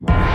you